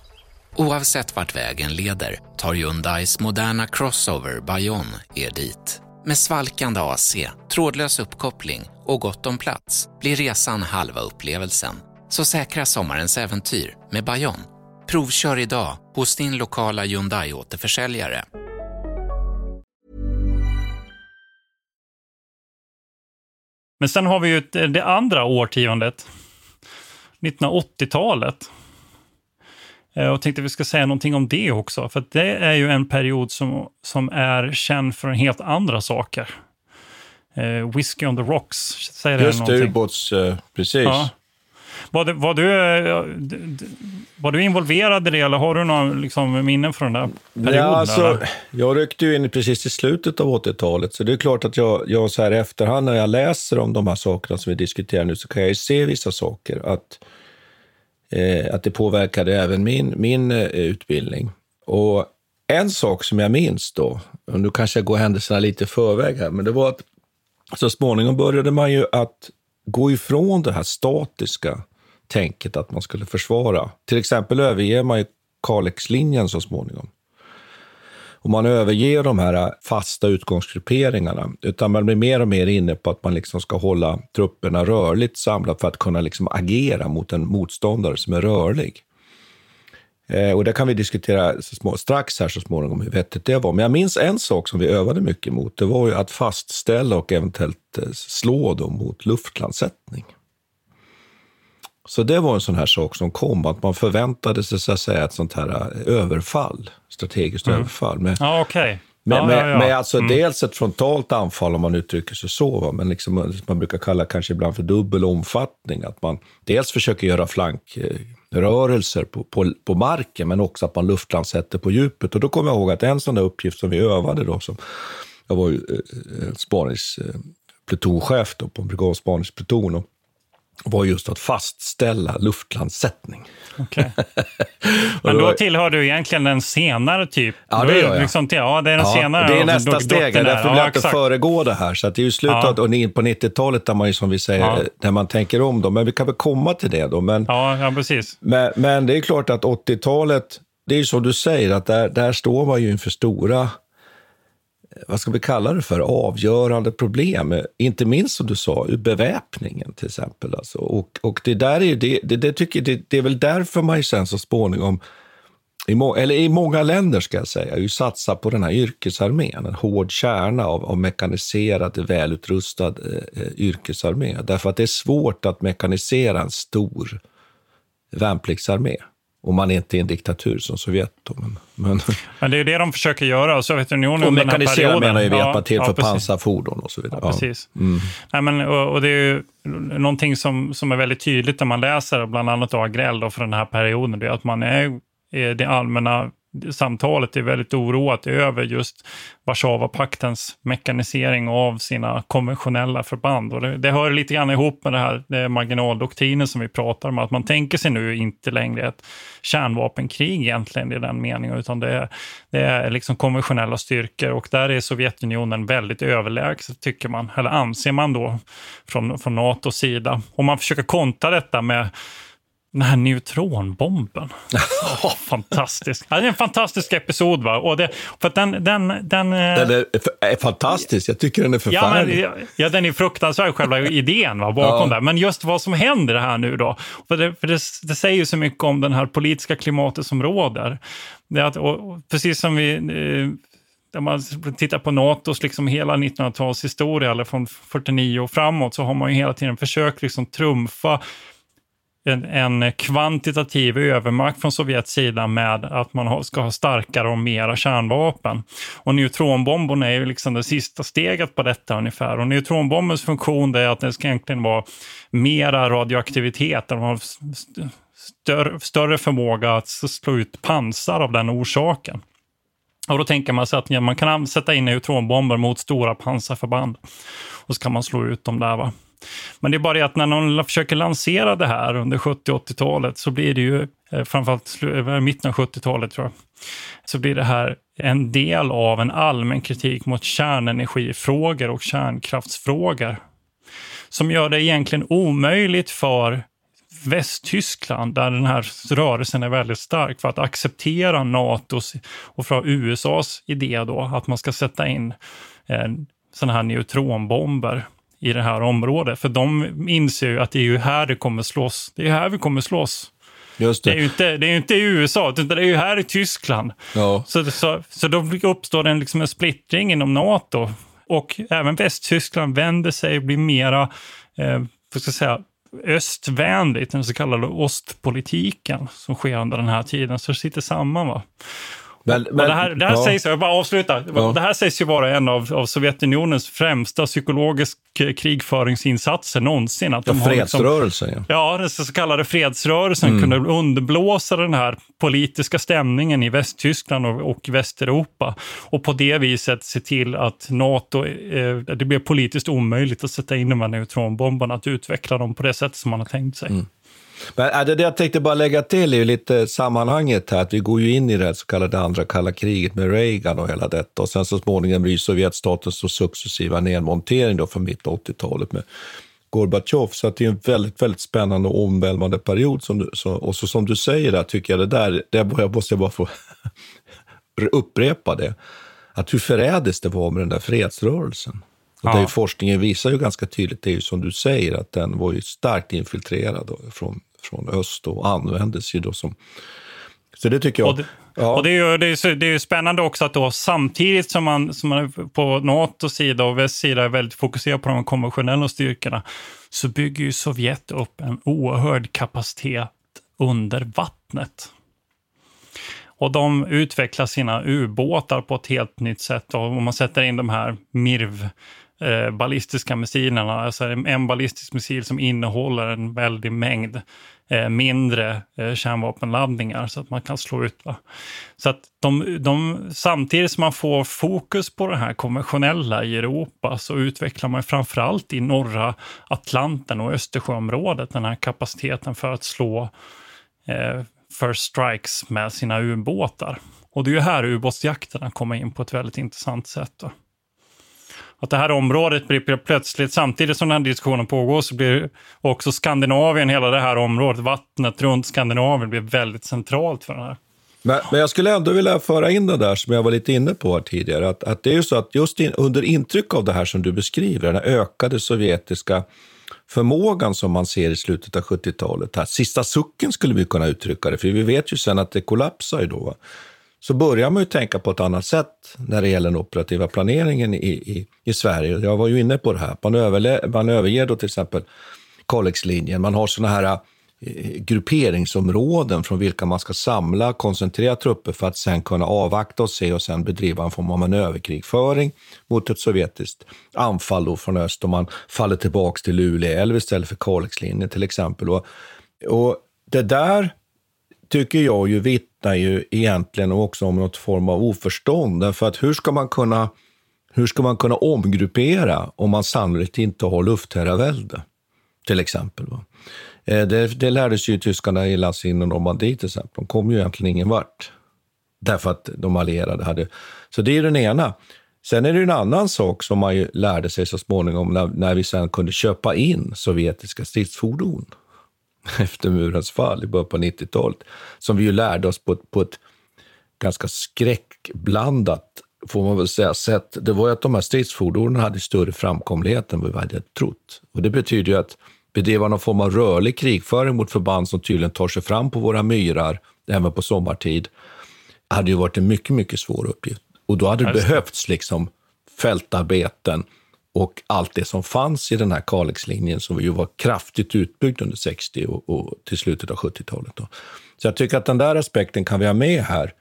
[SPEAKER 3] Oavsett vart vägen leder tar Hyundais moderna Crossover Bayon er dit. Med svalkande AC, trådlös uppkoppling och gott om plats blir resan halva upplevelsen. Så säkra sommarens äventyr med Bayon. Provkör idag hos din lokala Hyundai-återförsäljare.
[SPEAKER 1] Men sen har vi ju det andra årtiondet, 1980-talet. Eh, och tänkte att vi ska säga någonting om det också, för det är ju en period som, som är känd för en helt andra saker. Eh, Whiskey on the Rocks, säger det
[SPEAKER 2] Just
[SPEAKER 1] det,
[SPEAKER 2] ubåts... Eh, precis. Ja.
[SPEAKER 1] Var du, var, du, eh, var du involverad i det eller har du några liksom, minnen från den där perioden? Ja, alltså,
[SPEAKER 2] jag ryckte ju in precis i slutet av 80-talet, så det är klart att jag, jag så här i efterhand när jag läser om de här sakerna som vi diskuterar nu så kan jag ju se vissa saker. Att eh, att det påverkade även min, min eh, utbildning. Och en sak som jag minns då, och nu kanske jag går händelserna lite i förväg här, men det var att så småningom började man ju att gå ifrån det här statiska tänket att man skulle försvara. Till exempel överger man ju Kalixlinjen så småningom. Och man överger de här fasta utgångsgrupperingarna, utan man blir mer och mer inne på att man liksom ska hålla trupperna rörligt samlade för att kunna liksom agera mot en motståndare som är rörlig. Eh, och det kan vi diskutera så små, strax här så småningom hur vettigt det var. Men jag minns en sak som vi övade mycket mot. Det var ju att fastställa och eventuellt eh, slå dem mot luftlandsättning. Så det var en sån här sak som kom, att man förväntade sig så att säga, ett sånt här eh, överfall, strategiskt mm. överfall.
[SPEAKER 1] Med, ja, okay.
[SPEAKER 2] Med, ja, med, ja, med alltså mm. dels ett frontalt anfall, om man uttrycker sig så, men liksom, man brukar kalla kanske ibland för dubbel omfattning. Att man dels försöker göra flankrörelser på, på, på marken, men också att man luftlandsätter på djupet. Och då kommer jag ihåg att en sån där uppgift som vi övade då, som jag var ju eh, eh spaningsplutonchef på en brigadspaningspluton, var just att fastställa luftlandsättning.
[SPEAKER 1] Okay. (laughs) Men då tillhör du egentligen den senare typ?
[SPEAKER 2] Ja, det gör jag.
[SPEAKER 1] Liksom, ja, det är den ja, senare.
[SPEAKER 2] Det är nästa steg, därför vill jag inte föregå det här. Så att det är ju slutet ja. och på 90-talet där man ju, som vi säger, ja. där man tänker om. Då. Men vi kan väl komma till det då. Men,
[SPEAKER 1] ja, ja, precis.
[SPEAKER 2] Men, men det är klart att 80-talet, det är ju som du säger, att där, där står man ju inför stora vad ska vi kalla det för, avgörande problem. Inte minst som du sa, beväpningen till exempel. Alltså. Och, och det där är det, det, det, tycker, det, det är väl därför man sen så småningom, i, må, eller i många länder ska jag säga, ju satsar på den här yrkesarmén, en hård kärna av, av mekaniserad, välutrustad eh, eh yrkesarmé. Därför att det är svårt att mekanisera en stor värnpliktsarmé. Om man inte är en diktatur som Sovjet. Då, men,
[SPEAKER 1] men, men det är det de försöker göra. Sovjetunionen
[SPEAKER 2] och mekanisera menar ju vi ja, hjälpa till ja, för precis. pansarfordon och så vidare.
[SPEAKER 1] Ja, precis. Mm. Nej, men, och, och, det är ju någonting som, som är väldigt tydligt när man läser bland annat Agrell då, för den här perioden. Det är att man är, är det allmänna samtalet är väldigt oroat över just Warszawapaktens mekanisering av sina konventionella förband. Och det, det, hör lite grann ihop med det här det marginaldoktrinen som vi pratar om, att man tänker sig nu inte längre ett kärnvapenkrig egentligen i den meningen, utan det är, det är liksom konventionella styrkor och där är Sovjetunionen väldigt överlägset tycker man, eller anser man då från, från NATOs sida. Om man försöker kontra detta med den här neutronbomben. (laughs) oh, fantastisk. Det är en fantastisk episod. Va? Och det, för den, den, den,
[SPEAKER 2] den är, är, fantastisk. Jag tycker den är förfärlig.
[SPEAKER 1] Ja, men, ja den är fruktansvärd, själva idén va, bakom ja. det. Men just vad som händer här nu då. För, det, för det, det säger ju så mycket om det här politiska klimatet som råder. Det att, och, precis som vi... Eh, man tittar på Natos liksom hela 1900-talshistoria, eller från 49 och framåt, så har man ju hela tiden försökt liksom trumfa en, en, kvantitativ övermakt från Sovjets sida med att man ska ha starkare och mera kärnvapen. Och neutronbomben är ju liksom det sista steget på detta ungefär. Och neutronbombens funktion är att det ska egentligen vara mera radioaktivitet, de har större, större förmåga att slå ut pansar av den orsaken. Och då tänker man sig att ja, man kan sätta in neutronbomber mot stora pansarförband och så kan man slå ut dem där. Va? Men det är bara det att när någon försöker lansera det här under 70 80-talet så blir det ju, eh, framförallt eh, mitten av 70-talet tror jag, så blir det här en del av en allmän kritik mot kärnenergifrågor och kärnkraftsfrågor. Som gör det egentligen omöjligt för Västtyskland, där den här rörelsen är väldigt stark, för att acceptera NATOs och från USAs idé då, att man ska sätta in eh, sådana här neutronbomber i det här området. För de inser ju att det är ju här det kommer slås. Det är här vi kommer slås.
[SPEAKER 2] Det.
[SPEAKER 1] Det, är ju inte, det är inte i USA, utan det är ju här i Tyskland.
[SPEAKER 2] Ja.
[SPEAKER 1] Så, så, så då uppstår en, liksom en splittring inom NATO. Och även Västtyskland vänder sig och blir mera, eh, vad ska jag säga, östvänligt, den så kallade ostpolitiken som sker under den här tiden. Så det sitter samman. Va? Men, men, det här, det här ja. sägs, jag bara avsluta, ja. det här sägs ju vara en av, av Sovjetunionens främsta psykologiska krigföringsinsatser någonsin.
[SPEAKER 2] Att ja, de fredsrörelsen. Liksom,
[SPEAKER 1] ja. ja, den så kallade fredsrörelsen mm. kunde underblåsa den här politiska stämningen i Västtyskland och, och Västeuropa och på det viset se till att NATO, eh, det blev politiskt omöjligt att sätta in de här neutronbomberna, att utveckla dem på det sätt som man har tänkt sig. Mm.
[SPEAKER 2] Men äh, det jag tänkte bara lägga till är ju lite sammanhanget här, att vi går ju in i det så kallade andra kalla kriget med Reagan och hela detta. Och sen så småningom blir Sovjetstatens successiva nedmontering då från mitt 80-talet med Gorbatjov. Så att det är en väldigt, väldigt spännande och omvälvande period. Som du, så, och så som du säger där, tycker jag det där, det måste jag bara få (laughs) upprepa det, att hur förrädiskt det var med den där fredsrörelsen. Och ja. forskningen visar ju ganska tydligt, det är ju som du säger, att den var ju starkt infiltrerad från, från öst och användes ju då som... Så det tycker jag...
[SPEAKER 1] Och det, ja. och det, är ju, det, är, det är spännande också att då samtidigt som man, som man på NATOs sida och västs sida är väldigt fokuserad på de konventionella styrkorna, så bygger ju Sovjet upp en oerhörd kapacitet under vattnet. Och de utvecklar sina ubåtar på ett helt nytt sätt. Och om man sätter in de här MIRV eh, ballistiska missilerna. Alltså en ballistisk missil som innehåller en väldig mängd eh, mindre eh, kärnvapenladdningar så att man kan slå ut. Va? Så att de, de, samtidigt som man får fokus på det här konventionella i Europa så utvecklar man framförallt i norra Atlanten och Östersjöområdet den här kapaciteten för att slå eh, first strikes med sina ubåtar. Och det är ju här ubåtsjakterna kommer in på ett väldigt intressant sätt. Då att det här området blir plötsligt, samtidigt som den här diskussionen pågår, så blir också Skandinavien, hela det här området, vattnet runt Skandinavien blir väldigt centralt för den här.
[SPEAKER 2] Men, men, jag skulle ändå vilja föra in det där som jag var lite inne på här tidigare, att, att det är ju så att just in, under intryck av det här som du beskriver, den här ökade sovjetiska förmågan som man ser i slutet av 70-talet, här, sista sucken skulle vi kunna uttrycka det, för vi vet ju sen att det kollapsar ju då så börjar man ju tänka på ett annat sätt när det gäller den operativa planeringen i, i, i Sverige. Jag var ju inne på det här. Man, överle, man överger då till exempel Kalixlinjen. Man har sådana här eh, grupperingsområden från vilka man ska samla, koncentrera trupper för att sen kunna avvakta och se och sen bedriva en form av manöverkrigföring mot ett sovjetiskt anfall då från öst. Och man faller tillbaka till Luleälv istället för Kalixlinjen till exempel. Och, och det där tycker jag ju vittnar ju egentligen också om något form av oförstånd. Därför att hur ska man kunna, hur ska man kunna omgruppera om man sannolikt inte har luftherravälde? Till exempel. Va? Eh, det, det lärde sig ju tyskarna i Lassin och Normandie till exempel. De kom ju egentligen ingen vart. Därför att de allierade hade... Så det är den ena. Sen är det en annan sak som man ju lärde sig så småningom när, när vi sen kunde köpa in sovjetiska stridsfordon. (laughs) efter murens fall i början på 90-talet, som vi ju lärde oss på, på ett ganska skräckblandat, får man väl säga, sätt. Det var ju att de här stridsfordonen hade större framkomlighet än vad vi hade trott. Och det betyder ju att bedriva någon form av rörlig krigföring mot förband som tydligen tar sig fram på våra myrar, även på sommartid, hade ju varit en mycket, mycket svår uppgift. Och då hade det behövts liksom fältarbeten, och allt det som fanns i den här Kalixlinjen som ju var kraftigt utbyggd under 60 och, och till slutet av 70-talet. Så jag tycker att den där aspekten kan vi ha med här.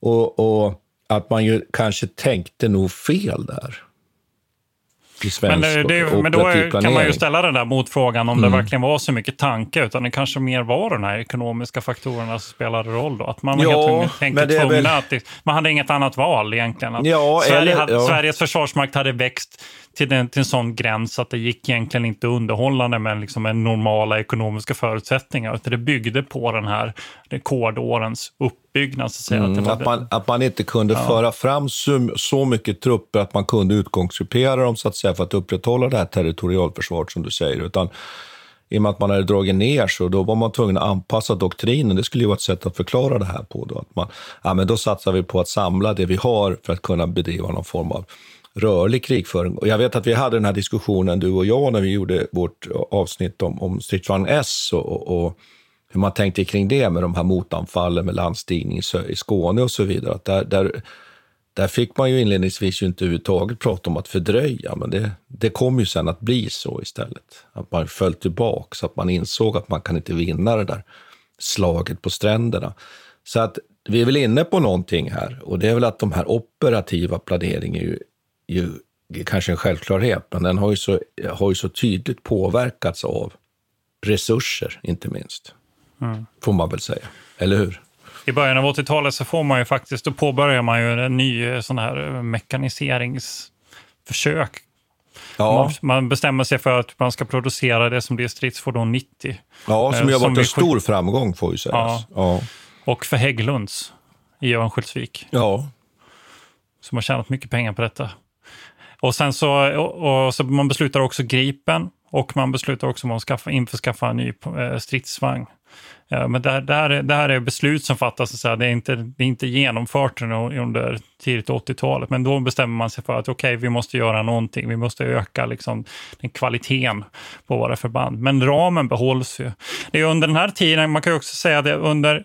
[SPEAKER 2] Och, och att man ju kanske tänkte nog fel där
[SPEAKER 1] men, det, det, men då kan man ju ställa den där motfrågan om mm. det verkligen var så mycket tanke, utan det kanske mer var de här ekonomiska faktorerna som spelade roll då. Att man var ja, helt enkelt tvungen väl... att, man hade inget annat val egentligen. Att ja, Sverige eller, ja. Sveriges försvarsmakt hade växt till, den, till en sån gräns att det gick egentligen inte underhållande med liksom en normala ekonomiska förutsättningar. Utan det byggde på den här rekordårens uppbyggnad. Så att, säga.
[SPEAKER 2] Mm, att, man, att man inte kunde ja. föra fram så, så mycket trupper att man kunde utgångsgruppera dem så att säga, för att upprätthålla det här territorialförsvaret som du säger. Utan i och med att man hade dragit ner så då var man tvungen att anpassa doktrinen. Det skulle ju vara ett sätt att förklara det här på. Då, att man, ja, men då satsar vi på att samla det vi har för att kunna bedriva någon form av rörlig krigföring. Och jag vet att vi hade den här diskussionen, du och jag, när vi gjorde vårt avsnitt om, om stridsvagn S och, och, och, hur man tänkte kring det med de här motanfallen med landstigning i Skåne och så vidare. Att där, där, där fick man ju inledningsvis ju inte överhuvudtaget prata om att fördröja, men det, det kom ju sen att bli så istället. Att man föll tillbaka, så att man insåg att man kan inte vinna det där slaget på stränderna. Så att vi är väl inne på någonting här och det är väl att de här operativa planeringen är ju ju kanske en självklarhet, men den har ju, så, har ju så tydligt påverkats av resurser, inte minst. Mm. Får man väl säga, eller hur?
[SPEAKER 1] I början av 80-talet så får man ju faktiskt, då påbörjar man ju en ny eh, sån här eh, mekaniseringsförsök. Ja. Man, bestämmer sig för att man ska producera det som blir stridsfordon 90.
[SPEAKER 2] Ja, som ju har eh, varit en stor framgång får ju sägas. Ja. ja.
[SPEAKER 1] Och för Hägglunds i Örnsköldsvik.
[SPEAKER 2] Ja.
[SPEAKER 1] Som har tjänat mycket pengar på detta. Och sen så, och, och så man beslutar också Gripen och man beslutar också om att skaffa, införskaffa en ny eh, stridsvagn. Ja, men det, det, här är, det här är beslut som fattas, så det, är inte, det är inte genomfört under tidigt 80-talet, men då bestämmer man sig för att okej, okay, vi måste göra någonting, vi måste öka liksom, den kvaliteten på våra förband. Men ramen behålls ju. Det är under den här tiden, man kan också säga det under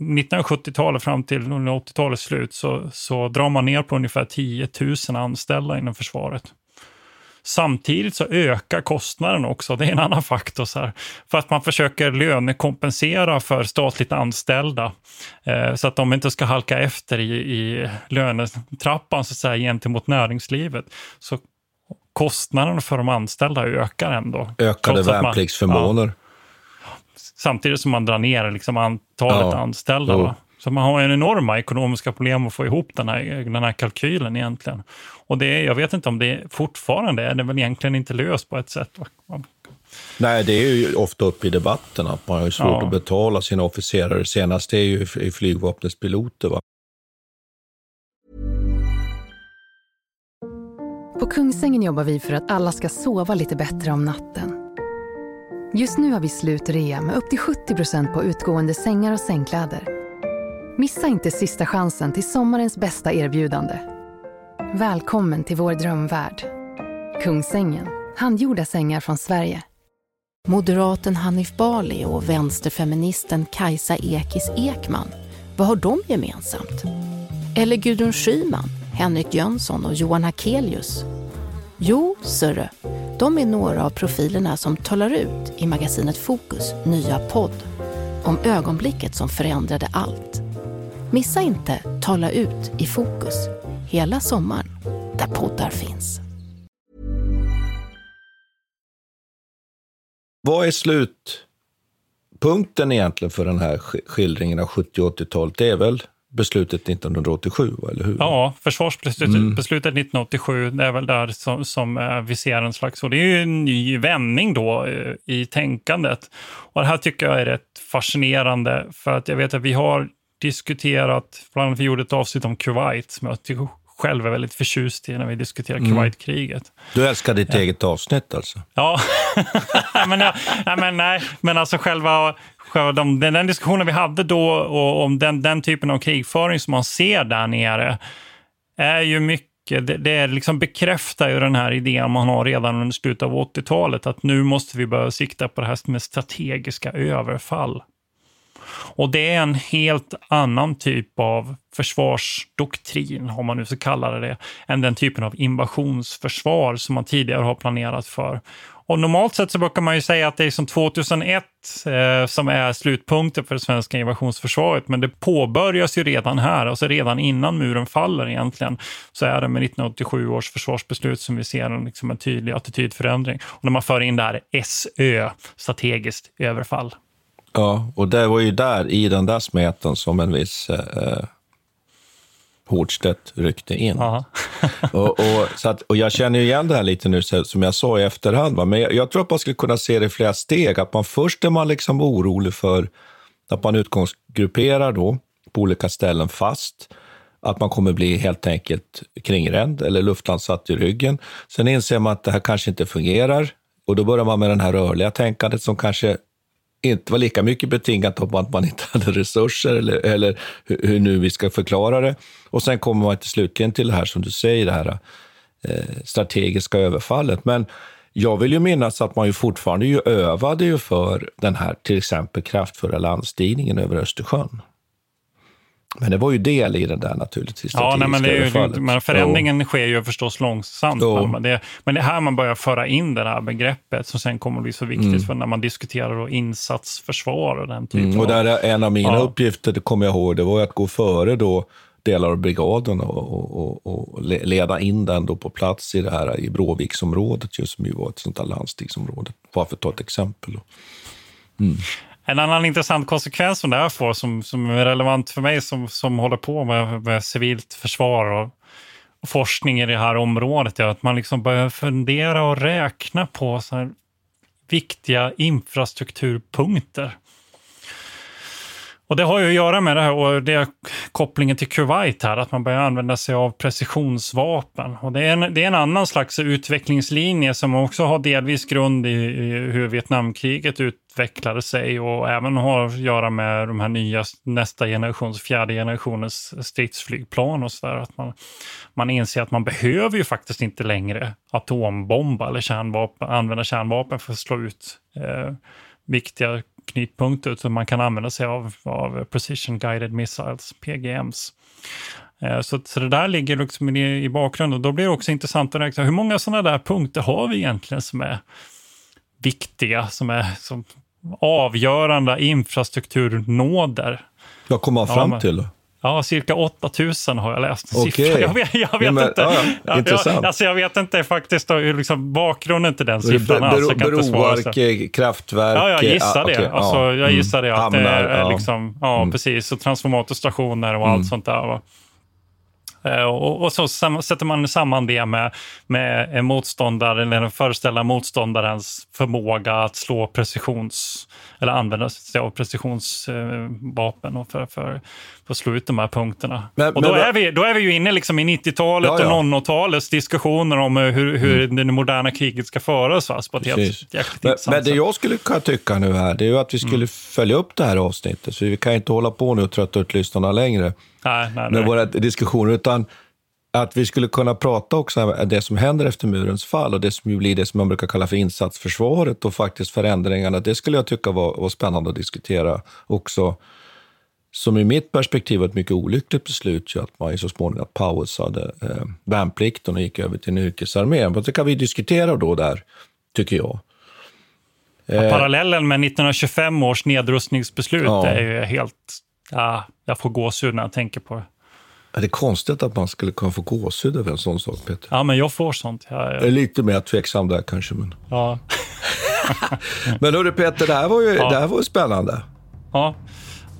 [SPEAKER 1] 1970-talet fram till 80-talets slut så, så drar man ner på ungefär 10 000 anställda inom försvaret. Samtidigt så ökar kostnaden också, det är en annan faktor. Så här, för att man försöker lönekompensera för statligt anställda eh, så att de inte ska halka efter i, i lönetrappan så att säga, gentemot näringslivet. Så kostnaden för de anställda ökar ändå.
[SPEAKER 2] Ökade värnpliktsförmåner. Ja,
[SPEAKER 1] samtidigt som man drar ner liksom antalet ja. anställda. Oh. Så man har en enorma ekonomiska problem att få ihop den här, den här kalkylen egentligen. Och det, jag vet inte om det fortfarande är det väl egentligen inte löst på ett sätt.
[SPEAKER 2] Nej, det är ju ofta uppe i debatten att man har svårt ja. att betala sina officerare. Senast är ju i flygvapnets piloter. Va?
[SPEAKER 5] På Kungsängen jobbar vi för att alla ska sova lite bättre om natten. Just nu har vi slutrea med upp till 70% på utgående sängar och sängkläder. Missa inte sista chansen till sommarens bästa erbjudande. Välkommen till vår drömvärld. Kungsängen, handgjorda sängar från Sverige.
[SPEAKER 14] Moderaten Hanif Bali och vänsterfeministen Kajsa Ekis Ekman, vad har de gemensamt? Eller Gudrun Schyman, Henrik Jönsson och Johan Hakelius? Jo, sörre, de är några av profilerna som talar ut i magasinet Fokus nya podd om ögonblicket som förändrade allt. Missa inte Tala ut i Fokus hela sommaren där poddar finns.
[SPEAKER 2] Vad är slutpunkten egentligen för den här skildringen av 70 och 80-talet? Det är väl beslutet 1987, eller hur?
[SPEAKER 1] Ja, försvarsbeslutet mm. beslutet 1987, det är väl där som, som eh, vi ser en slags... Och det är ju en ny vändning då eh, i tänkandet. Och det här tycker jag är rätt fascinerande, för att jag vet att vi har diskuterat, bland annat vi gjorde ett avsnitt om Kuwait, som jag tycker själv är väldigt förtjust i när vi diskuterar mm. Kuwaitkriget.
[SPEAKER 2] Du älskar ditt ja. eget avsnitt alltså?
[SPEAKER 1] Ja, (laughs) men, ja, men, nej, men alltså själva, de, den, den diskussionen vi hade då och om den, den typen av krigföring som man ser där nere är ju mycket det, det liksom bekräftar ju den här idén man har redan under slutet av 80-talet, att nu måste vi börja sikta på det här med strategiska överfall. Och det är en helt annan typ av försvarsdoktrin, om man nu ska kalla det det, än den typen av invasionsförsvar som man tidigare har planerat för. Och normalt sett så brukar man ju säga att det är som 2001 eh, som är slutpunkten för det svenska invasionsförsvaret, men det påbörjas ju redan här, alltså redan innan muren faller egentligen, så är det med 1987 års försvarsbeslut som vi ser en, liksom en tydlig attitydförändring. Och när man för in det här SÖ, strategiskt överfall.
[SPEAKER 2] Ja, och det var ju där, i den där smeten, som en viss eh, eh Hårdstedt ryckte in. (laughs) och, och, så att, och jag känner igen det här lite nu, som jag sa i efterhand. Va? Men jag, jag, tror att man skulle kunna se det i flera steg. Att man först är man liksom orolig för att man utgångsgrupperar då på olika ställen fast. Att man kommer bli helt enkelt kringränd eller luftlandsatt i ryggen. Sen inser man att det här kanske inte fungerar och då börjar man med det här rörliga tänkandet som kanske inte var lika mycket betingat av att man inte (laughs) hade resurser eller, eller hur, hur, nu vi ska förklara det. Och sen kommer man till slutligen till det här som du säger, det här eh, strategiska överfallet. Men jag vill ju minnas att man ju fortfarande ju övade ju för den här till exempel kraftfulla landstigningen över Östersjön. Men det var ju del i det där naturligtvis.
[SPEAKER 1] Ja, nej, men, det är ju, men förändringen jo. sker ju förstås långsamt. Men det, men det är här man börjar föra in det här begreppet som sen kommer att bli så viktigt mm. för när man diskuterar då insatsförsvar och den typen
[SPEAKER 2] mm, och där är En av mina ja. uppgifter, det kommer jag ihåg, det var att gå före då delar av brigaden och, och, och, leda in den då på plats i det här i Bråviksområdet, just som ju var ett sånt här landstingsområde. Bara för att ta ett exempel.
[SPEAKER 1] Mm. En annan intressant konsekvens som det här får, som, som är relevant för mig som, som håller på med, med civilt försvar och, och, forskning i det här området, är att man liksom börjar fundera och räkna på så viktiga infrastrukturpunkter. Och det har ju att göra med det här och det är kopplingen till Kuwait här, att man börjar använda sig av precisionsvapen. Och det är en, det är en annan slags utvecklingslinje som också har delvis grund i, i hur Vietnamkriget utvecklade sig och även har att göra med de här nya nästa generations, fjärde generationens stridsflygplan och så där. Att man, man inser att man behöver ju faktiskt inte längre atombomba eller kärnvapen, använda kärnvapen för att slå ut eh, viktiga knutpunkter, utan man kan använda sig av, av Precision Guided Missiles, PGMs. Eh, så, så det där ligger liksom i, i bakgrunden. Då blir det också intressant att räkna hur många sådana där punkter har vi egentligen som är viktiga, som är som avgörande infrastrukturnåder.
[SPEAKER 2] Vad kommer fram ja, till?
[SPEAKER 1] Ja, cirka 8000 har jag läst. Okay. Jag vet, jag vet ja, men, inte. Ja, ja. Intressant. Jag, alltså jag vet inte faktiskt då, liksom, bakgrunden till den siffran. Be,
[SPEAKER 2] alltså, broark, kraftverk.
[SPEAKER 1] Ja, jag gissar ah, det. Okay, alltså, Jag gissar det. Att Hamnar, det är, liksom, ja, mm. precis. Och transformatorstationer och mm. allt sånt där. Va? Eh, och, och, så sätter man samman det med, med en motståndare, eller den föreställda motståndarens förmåga att slå precisions eller använda sig av precisionsvapen eh, för, för, för att slå ut de här punkterna. Men, och då, men, är vi, då är vi ju inne liksom i 90-talet ja, ja. och 00-talets diskussioner om eh, hur, hur mm. det moderna kriget ska föras. Alltså, på ett helt,
[SPEAKER 2] men, men det jag skulle kunna tycka nu här, det är ju att vi skulle mm. följa upp det här avsnittet. Så vi kan inte hålla på nu och trötta ut lyssnarna längre
[SPEAKER 1] nej, nej,
[SPEAKER 2] med våra diskussioner. Utan att vi skulle kunna prata också om det som händer efter murens fall och det som blir det som man brukar kalla för insatsförsvaret och faktiskt förändringarna. Det skulle jag tycka var, var spännande att diskutera också. Som i mitt perspektiv var ett mycket olyckligt beslut ju att man så småningom pausade eh, värnplikten och gick över till en yrkesarmé. Men det kan vi diskutera då där, tycker jag.
[SPEAKER 1] Ja, parallellen med 1925 års nedrustningsbeslut ja. är ju helt... Ja, jag får gåshud när jag tänker på det.
[SPEAKER 2] Är det konstigt att man skulle kunna få gåshud över en sån sak, Peter?
[SPEAKER 1] Ja, men jag får sånt. Jag,
[SPEAKER 2] jag... är lite mer tveksam där kanske. Men,
[SPEAKER 1] ja. (laughs)
[SPEAKER 2] men hörru Peter, det här var ju, ja. det här var ju spännande.
[SPEAKER 1] Ja,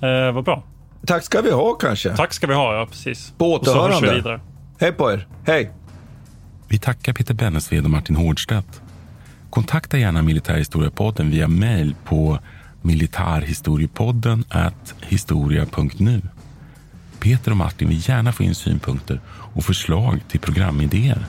[SPEAKER 1] eh, vad bra.
[SPEAKER 2] Tack ska vi ha kanske.
[SPEAKER 1] Tack ska vi ha, ja precis.
[SPEAKER 2] På återhörande. Hej på er. Hej.
[SPEAKER 3] Vi tackar Peter Bennesved och Martin Hårdstedt. Kontakta gärna Militärhistoriepodden via mail på militarhistoriepodden historia.nu. Peter och Martin vill gärna få in synpunkter och förslag till programidéer.